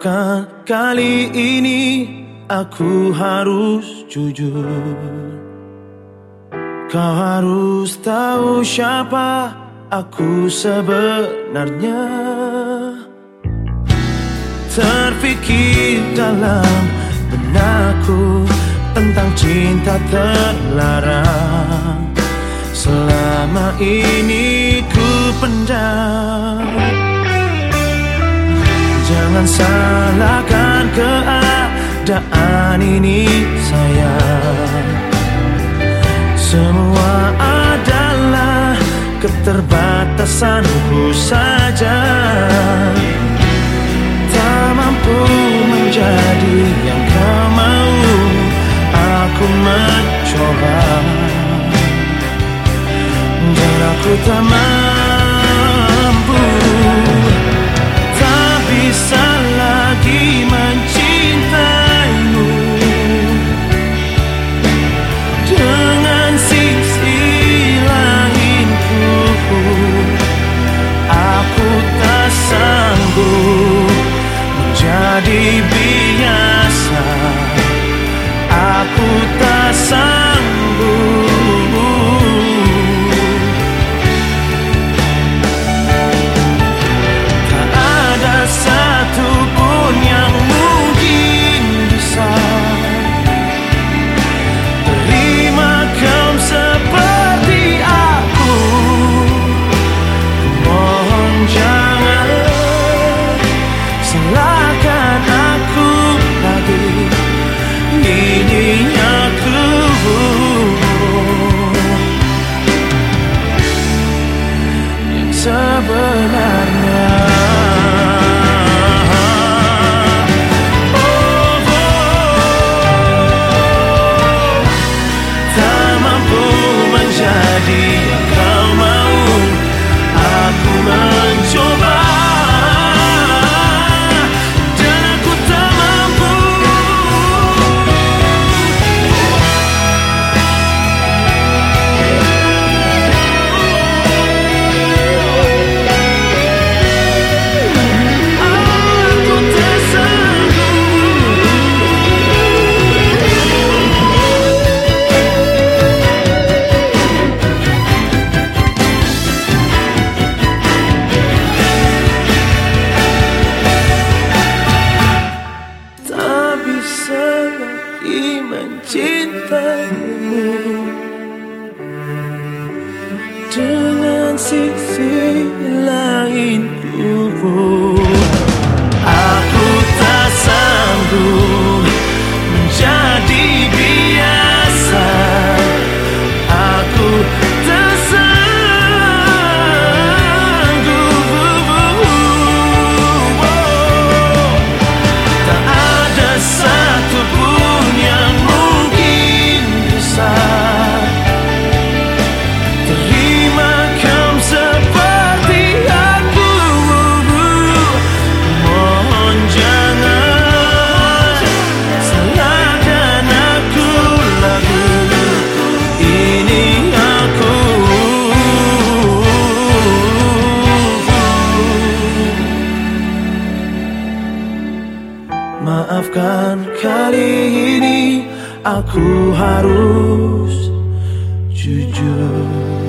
Maafkan kali ini aku harus jujur. Kau harus tahu siapa aku sebenarnya. Terfikir dalam benakku tentang cinta terlarang. Selama ini ku pendam Jangan salahkan keadaan ini sayang. Semua adalah keterbatasanku saja. Tak mampu menjadi yang kau mau Aku mencoba. Dan aku tak mau mencintaimu. Dengan sisi Maafkan kali ini aku harus jujur